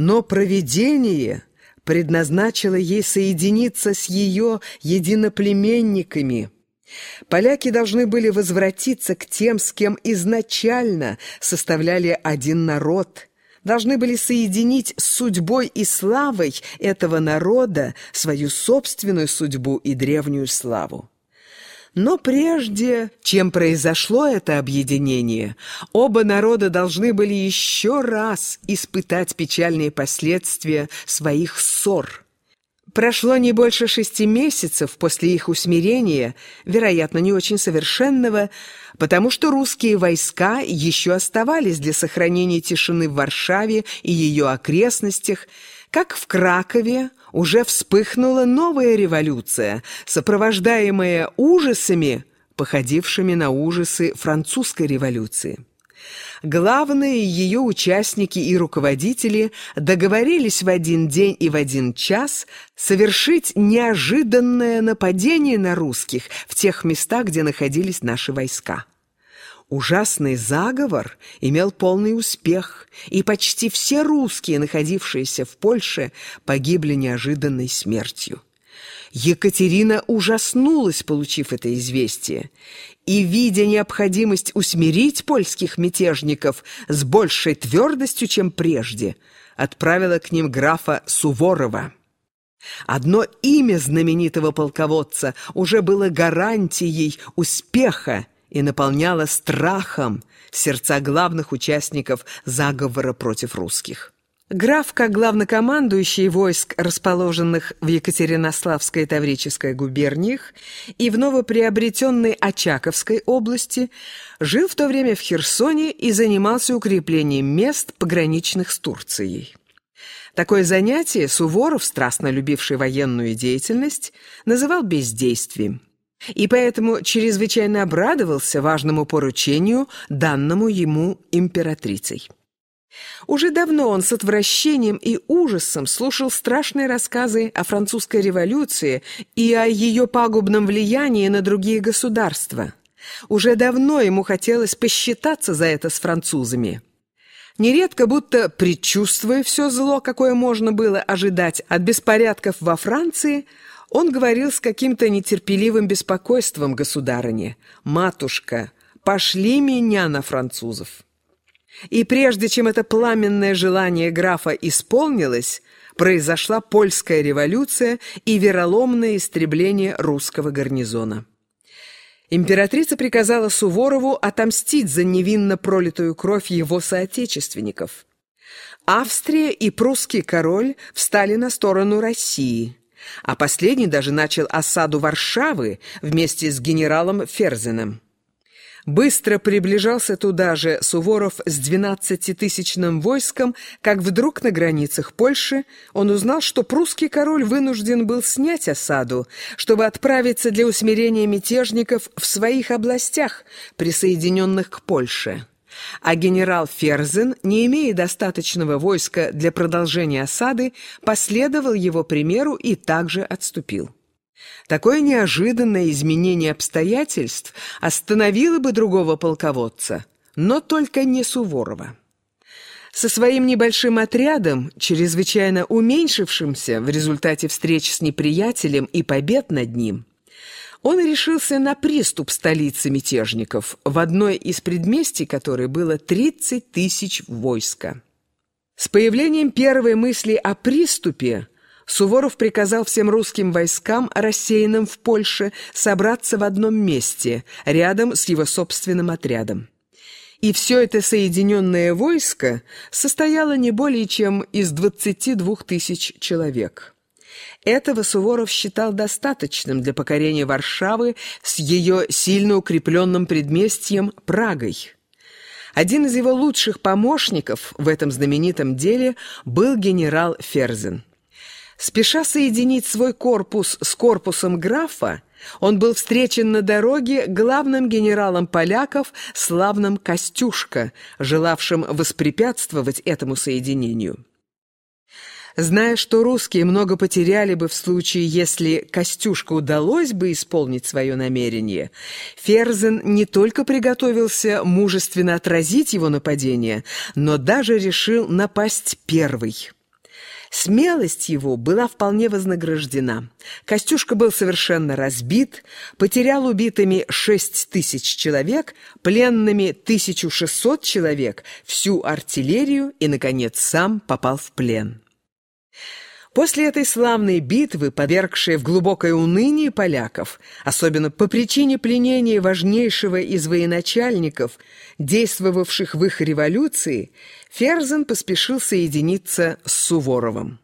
Но провидение предназначило ей соединиться с ее единоплеменниками. Поляки должны были возвратиться к тем, с кем изначально составляли один народ, должны были соединить с судьбой и славой этого народа свою собственную судьбу и древнюю славу. Но прежде, чем произошло это объединение, оба народа должны были еще раз испытать печальные последствия своих ссор. Прошло не больше шести месяцев после их усмирения, вероятно, не очень совершенного, потому что русские войска еще оставались для сохранения тишины в Варшаве и ее окрестностях, как в Кракове уже вспыхнула новая революция, сопровождаемая ужасами, походившими на ужасы французской революции. Главные ее участники и руководители договорились в один день и в один час совершить неожиданное нападение на русских в тех местах, где находились наши войска. Ужасный заговор имел полный успех, и почти все русские, находившиеся в Польше, погибли неожиданной смертью. Екатерина ужаснулась, получив это известие, и, видя необходимость усмирить польских мятежников с большей твердостью, чем прежде, отправила к ним графа Суворова. Одно имя знаменитого полководца уже было гарантией успеха и наполняла страхом сердца главных участников заговора против русских. Граф, как главнокомандующий войск, расположенных в Екатеринославской и Таврической губерниях и в новоприобретенной Очаковской области, жил в то время в Херсоне и занимался укреплением мест, пограничных с Турцией. Такое занятие Суворов, страстно любивший военную деятельность, называл бездействием и поэтому чрезвычайно обрадовался важному поручению, данному ему императрицей. Уже давно он с отвращением и ужасом слушал страшные рассказы о французской революции и о ее пагубном влиянии на другие государства. Уже давно ему хотелось посчитаться за это с французами. Нередко, будто предчувствуя все зло, какое можно было ожидать от беспорядков во Франции, он говорил с каким-то нетерпеливым беспокойством государыне. «Матушка, пошли меня на французов». И прежде чем это пламенное желание графа исполнилось, произошла польская революция и вероломное истребление русского гарнизона. Императрица приказала Суворову отомстить за невинно пролитую кровь его соотечественников. Австрия и прусский король встали на сторону России – а последний даже начал осаду Варшавы вместе с генералом Ферзеном. Быстро приближался туда же Суворов с двенадцатитысячным войском, как вдруг на границах Польши он узнал, что прусский король вынужден был снять осаду, чтобы отправиться для усмирения мятежников в своих областях, присоединенных к Польше а генерал Ферзен, не имея достаточного войска для продолжения осады, последовал его примеру и также отступил. Такое неожиданное изменение обстоятельств остановило бы другого полководца, но только не Суворова. Со своим небольшим отрядом, чрезвычайно уменьшившимся в результате встреч с неприятелем и побед над ним, он решился на приступ столицы мятежников, в одной из предместий которой было 30 тысяч войска. С появлением первой мысли о приступе Суворов приказал всем русским войскам, рассеянным в Польше, собраться в одном месте, рядом с его собственным отрядом. И все это соединенное войско состояло не более чем из 22 тысяч человек. Этого Суворов считал достаточным для покорения Варшавы с ее сильно укрепленным предместьем Прагой. Один из его лучших помощников в этом знаменитом деле был генерал Ферзен. Спеша соединить свой корпус с корпусом графа, он был встречен на дороге главным генералом поляков славным Костюшко, желавшим воспрепятствовать этому соединению. Зная, что русские много потеряли бы в случае, если Костюшка удалось бы исполнить свое намерение, Ферзен не только приготовился мужественно отразить его нападение, но даже решил напасть первый. Смелость его была вполне вознаграждена. Костюшка был совершенно разбит, потерял убитыми 6 тысяч человек, пленными 1600 человек, всю артиллерию и, наконец, сам попал в плен. После этой славной битвы, повергшей в глубокое уныние поляков, особенно по причине пленения важнейшего из военачальников, действовавших в их революции, Ферзен поспешил соединиться с Суворовым.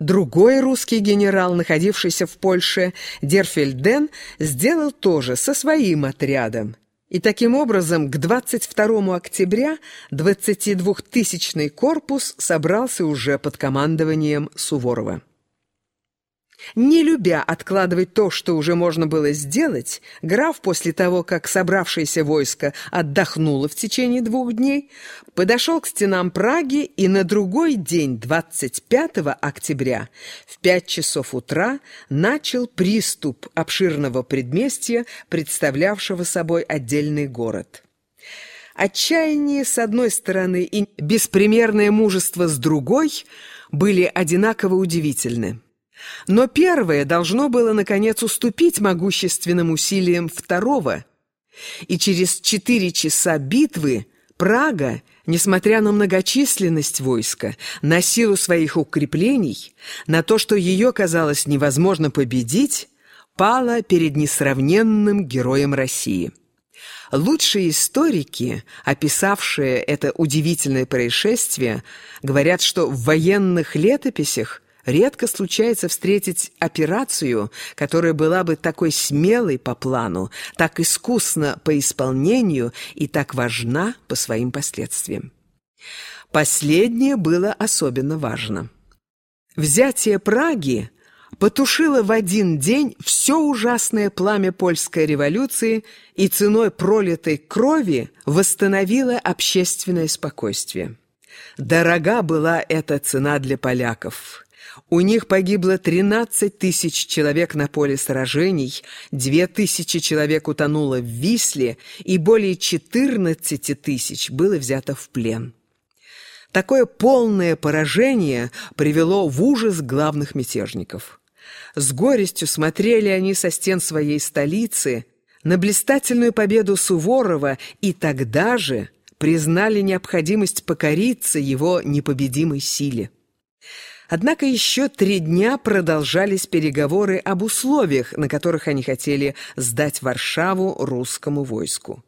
Другой русский генерал, находившийся в Польше, Дерфельден, сделал то же со своим отрядом. И таким образом к 22 октября 22-тысячный корпус собрался уже под командованием Суворова. Не любя откладывать то, что уже можно было сделать, граф после того, как собравшееся войско отдохнуло в течение двух дней, подошел к стенам Праги и на другой день, 25 октября, в пять часов утра, начал приступ обширного предместья, представлявшего собой отдельный город. Отчаяние с одной стороны и беспримерное мужество с другой были одинаково удивительны. Но первое должно было, наконец, уступить могущественным усилиям второго, и через четыре часа битвы Прага, несмотря на многочисленность войска, на силу своих укреплений, на то, что ее казалось невозможно победить, пала перед несравненным героем России. Лучшие историки, описавшие это удивительное происшествие, говорят, что в военных летописях Редко случается встретить операцию, которая была бы такой смелой по плану, так искусна по исполнению и так важна по своим последствиям. Последнее было особенно важно. Взятие Праги потушило в один день все ужасное пламя польской революции и ценой пролитой крови восстановило общественное спокойствие. Дорога была эта цена для поляков. У них погибло 13 тысяч человек на поле сражений, 2 тысячи человек утонуло в Висле и более 14 тысяч было взято в плен. Такое полное поражение привело в ужас главных мятежников. С горестью смотрели они со стен своей столицы на блистательную победу Суворова и тогда же признали необходимость покориться его непобедимой силе. Однако еще три дня продолжались переговоры об условиях, на которых они хотели сдать Варшаву русскому войску.